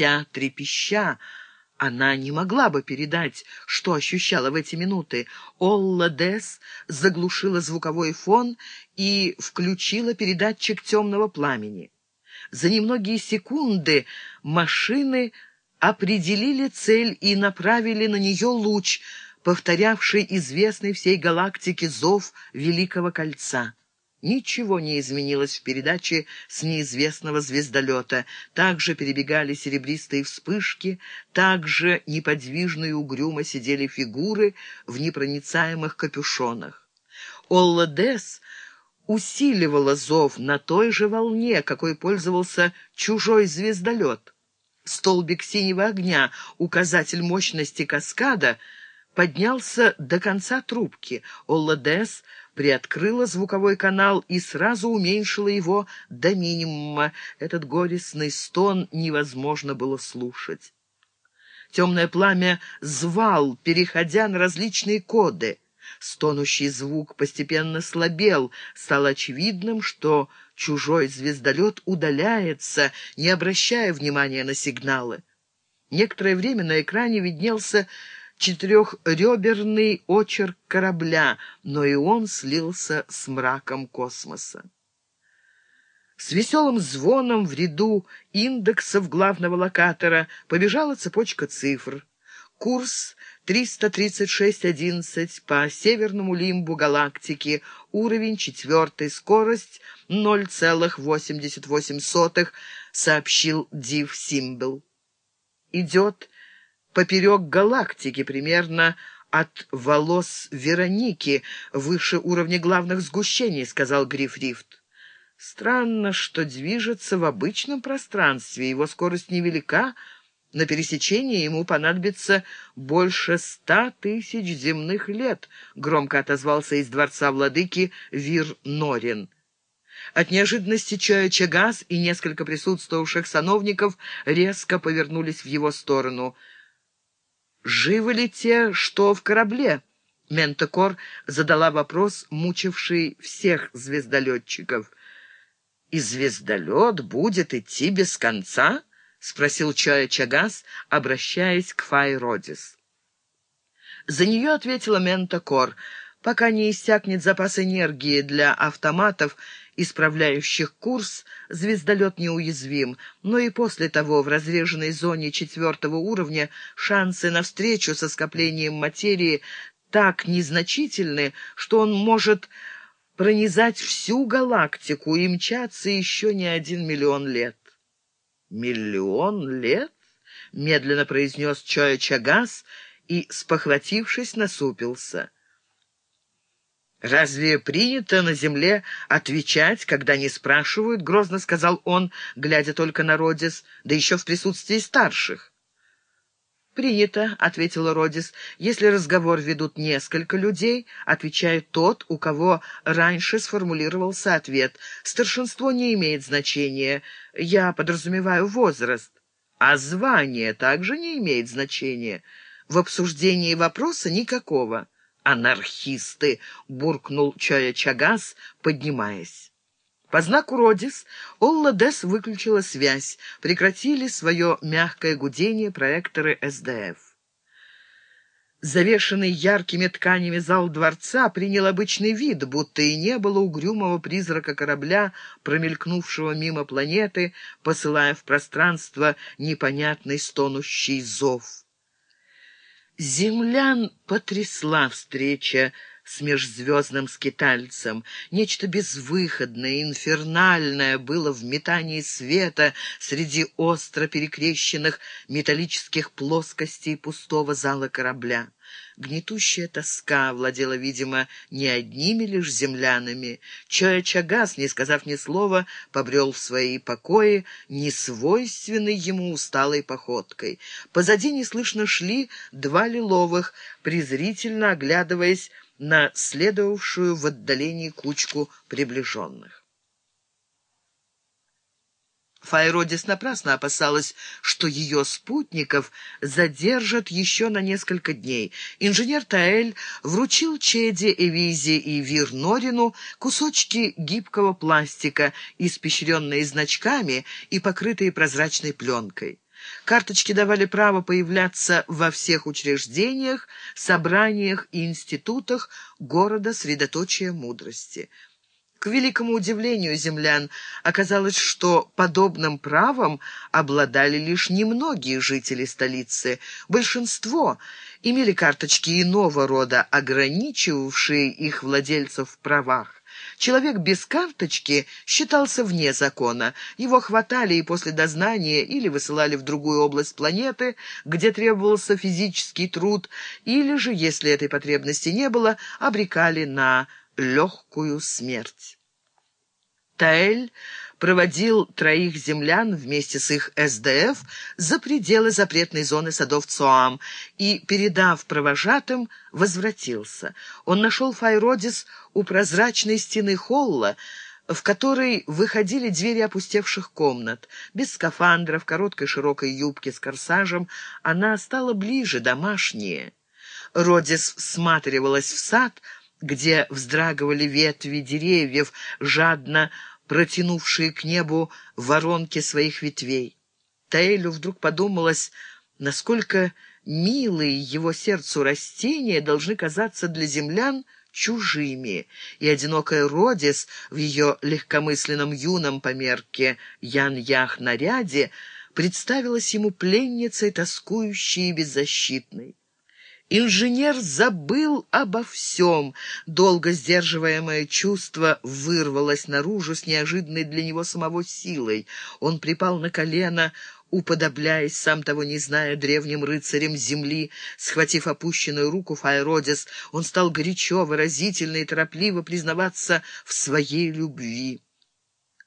Вся трепеща, она не могла бы передать, что ощущала в эти минуты. Олла Дес заглушила звуковой фон и включила передатчик темного пламени. За немногие секунды машины определили цель и направили на нее луч, повторявший известный всей галактике зов Великого Кольца. Ничего не изменилось в передаче с неизвестного звездолета. Также перебегали серебристые вспышки, также неподвижно и угрюмо сидели фигуры в непроницаемых капюшонах. Олла Дес усиливала зов на той же волне, какой пользовался чужой звездолет. Столбик синего огня, указатель мощности каскада, поднялся до конца трубки. Олла Дес приоткрыла звуковой канал и сразу уменьшила его до минимума. Этот горестный стон невозможно было слушать. Темное пламя звал, переходя на различные коды. Стонущий звук постепенно слабел. Стало очевидным, что чужой звездолет удаляется, не обращая внимания на сигналы. Некоторое время на экране виднелся четырехреберный очерк корабля, но и он слился с мраком космоса. С веселым звоном в ряду индексов главного локатора побежала цепочка цифр. Курс 336.11 по северному лимбу галактики, уровень 4, скорость 0,88, сообщил Див Симбл. Идет поперек галактики, примерно от волос Вероники, выше уровня главных сгущений», — сказал Гриф Рифт. «Странно, что движется в обычном пространстве, его скорость невелика, на пересечении ему понадобится больше ста тысяч земных лет», — громко отозвался из дворца владыки Вир Норин. От неожиданности Чоя Чагас и несколько присутствовавших сановников резко повернулись в его сторону — живы ли те, что в корабле?» Ментокор задала вопрос, мучивший всех звездолетчиков. «И звездолет будет идти без конца?» — спросил Чоя Чагас, обращаясь к Файродис. За нее ответила Ментокор. «Пока не иссякнет запас энергии для автоматов исправляющих курс, звездолет неуязвим, но и после того в разреженной зоне четвертого уровня шансы на встречу со скоплением материи так незначительны, что он может пронизать всю галактику и мчаться еще не один миллион лет. «Миллион лет?» — медленно произнес Чоя Чагас и, спохватившись, насупился — «Разве принято на земле отвечать, когда не спрашивают?» — грозно сказал он, глядя только на Родис, да еще в присутствии старших. «Принято», — ответила Родис. «Если разговор ведут несколько людей, отвечает тот, у кого раньше сформулировался ответ. Старшинство не имеет значения. Я подразумеваю возраст. А звание также не имеет значения. В обсуждении вопроса никакого». «Анархисты!» — буркнул Чая Чагас, поднимаясь. По знаку Родис Олла Дес выключила связь, прекратили свое мягкое гудение проекторы СДФ. Завешенный яркими тканями зал дворца принял обычный вид, будто и не было угрюмого призрака корабля, промелькнувшего мимо планеты, посылая в пространство непонятный стонущий зов. Землян потрясла встреча с межзвездным скитальцем. Нечто безвыходное, инфернальное было в метании света среди остро перекрещенных металлических плоскостей пустого зала корабля. Гнетущая тоска владела, видимо, не одними лишь землянами. Чоя не сказав ни слова, побрел в свои покои, несвойственной ему усталой походкой. Позади неслышно шли два лиловых, презрительно оглядываясь на следовавшую в отдалении кучку приближенных. Файродис напрасно опасалась, что ее спутников задержат еще на несколько дней. Инженер Таэль вручил Чеде, Эвизе и Вир Норину кусочки гибкого пластика, испещренные значками и покрытые прозрачной пленкой. Карточки давали право появляться во всех учреждениях, собраниях и институтах города средоточия мудрости. К великому удивлению землян оказалось, что подобным правом обладали лишь немногие жители столицы. Большинство имели карточки иного рода, ограничивавшие их владельцев в правах. Человек без карточки считался вне закона. Его хватали и после дознания или высылали в другую область планеты, где требовался физический труд, или же, если этой потребности не было, обрекали на легкую смерть. Таэль проводил троих землян вместе с их СДФ за пределы запретной зоны садов Цоам и, передав провожатым, возвратился. Он нашел Файродис у прозрачной стены холла, в которой выходили двери опустевших комнат. Без скафандра, в короткой широкой юбке с корсажем, она стала ближе, домашнее. Родис всматривалась в сад, где вздрагивали ветви деревьев, жадно протянувшие к небу воронки своих ветвей. Таэлю вдруг подумалось, насколько милые его сердцу растения должны казаться для землян чужими, и одинокая Родис в ее легкомысленном юном померке Ян-Ях наряде представилась ему пленницей, тоскующей и беззащитной. Инженер забыл обо всем. Долго сдерживаемое чувство вырвалось наружу с неожиданной для него самого силой. Он припал на колено, уподобляясь, сам того не зная, древним рыцарем земли. Схватив опущенную руку Файродис, он стал горячо, выразительно и торопливо признаваться в своей любви.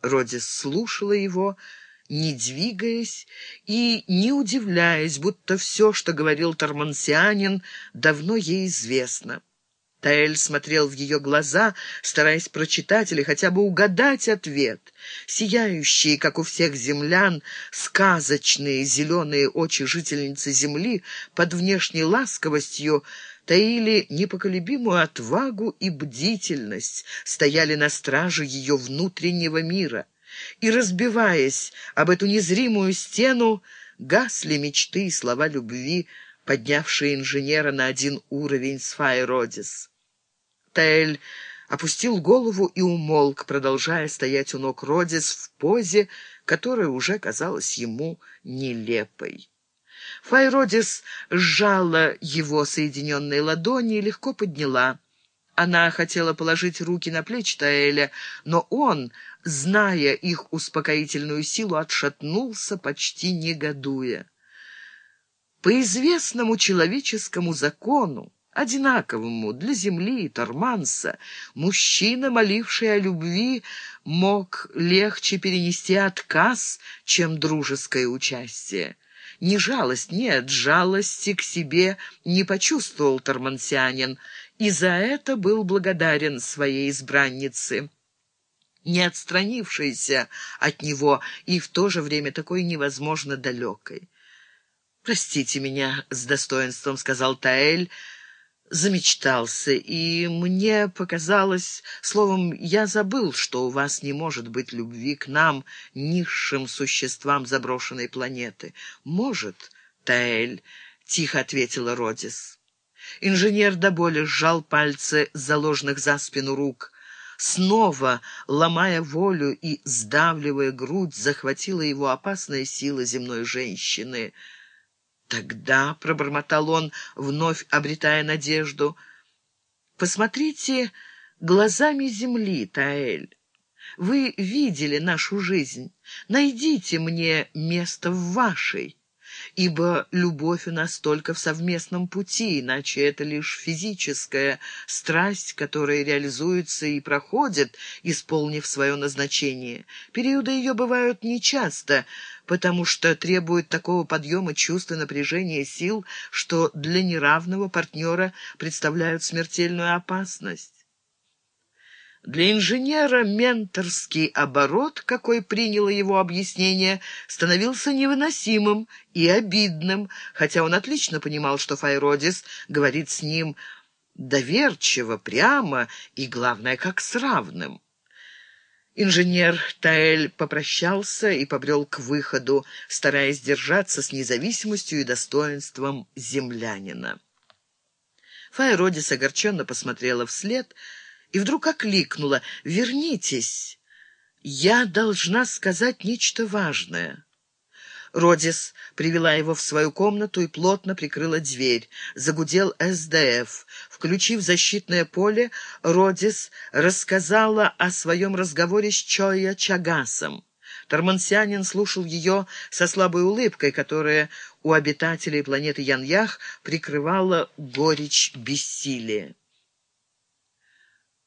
Родис слушала его, — не двигаясь и не удивляясь, будто все, что говорил тормансианин, давно ей известно. Таэль смотрел в ее глаза, стараясь прочитать или хотя бы угадать ответ. Сияющие, как у всех землян, сказочные зеленые очи жительницы земли под внешней ласковостью таили непоколебимую отвагу и бдительность, стояли на страже ее внутреннего мира и, разбиваясь об эту незримую стену, гасли мечты и слова любви, поднявшие инженера на один уровень с Файродис. Таэль опустил голову и умолк, продолжая стоять у ног Родис в позе, которая уже казалась ему нелепой. Файродис сжала его соединенные ладони и легко подняла. Она хотела положить руки на плечи Таэля, но он, зная их успокоительную силу, отшатнулся, почти негодуя. По известному человеческому закону, одинаковому для земли и Торманса, мужчина, моливший о любви, мог легче перенести отказ, чем дружеское участие. Не жалость, нет, жалости к себе не почувствовал Тормансианин, и за это был благодарен своей избраннице не отстранившейся от него и в то же время такой невозможно далекой. «Простите меня с достоинством», — сказал Таэль, замечтался, и мне показалось, словом, я забыл, что у вас не может быть любви к нам, низшим существам заброшенной планеты. «Может, Таэль», — тихо ответила Родис. Инженер до боли сжал пальцы, заложенных за спину рук. Снова, ломая волю и сдавливая грудь, захватила его опасная сила земной женщины. «Тогда», — пробормотал он, вновь обретая надежду, — «посмотрите глазами земли, Таэль. Вы видели нашу жизнь. Найдите мне место в вашей» ибо любовь у нас только в совместном пути, иначе это лишь физическая страсть, которая реализуется и проходит, исполнив свое назначение. Периоды ее бывают нечасто, потому что требуют такого подъема чувств и напряжения сил, что для неравного партнера представляют смертельную опасность. Для инженера менторский оборот, какой приняло его объяснение, становился невыносимым и обидным, хотя он отлично понимал, что Файродис говорит с ним доверчиво, прямо и, главное, как с равным. Инженер Таэль попрощался и побрел к выходу, стараясь держаться с независимостью и достоинством землянина. Фая Родис огорченно посмотрела вслед и вдруг окликнула «Вернитесь! Я должна сказать нечто важное». Родис привела его в свою комнату и плотно прикрыла дверь. Загудел СДФ. Включив защитное поле, Родис рассказала о своем разговоре с Чоя Чагасом. Тормансианин слушал ее со слабой улыбкой, которая у обитателей планеты Яньях прикрывала горечь бессилия.